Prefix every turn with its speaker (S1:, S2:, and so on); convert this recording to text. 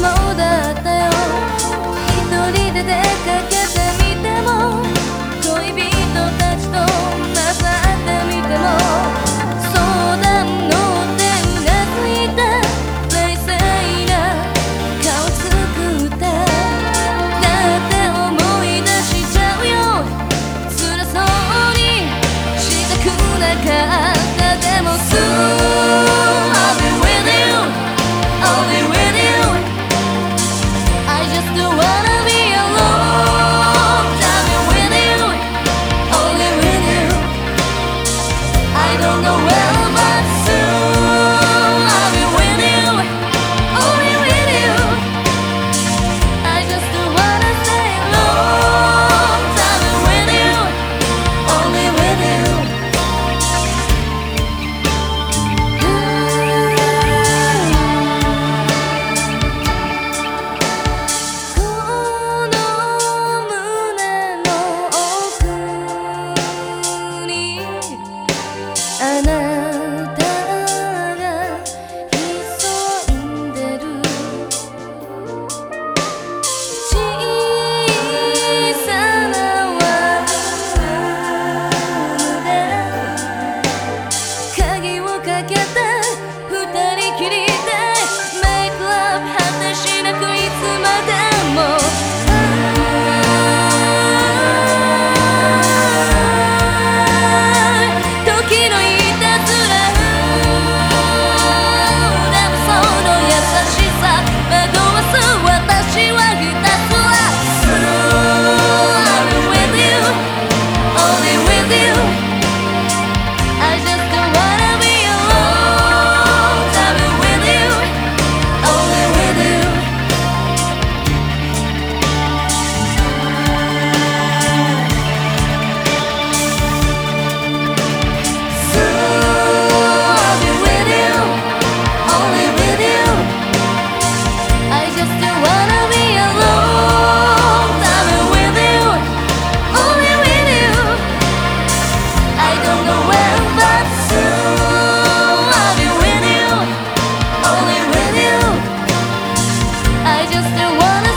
S1: もだったよ。一人で出かけ get the just a one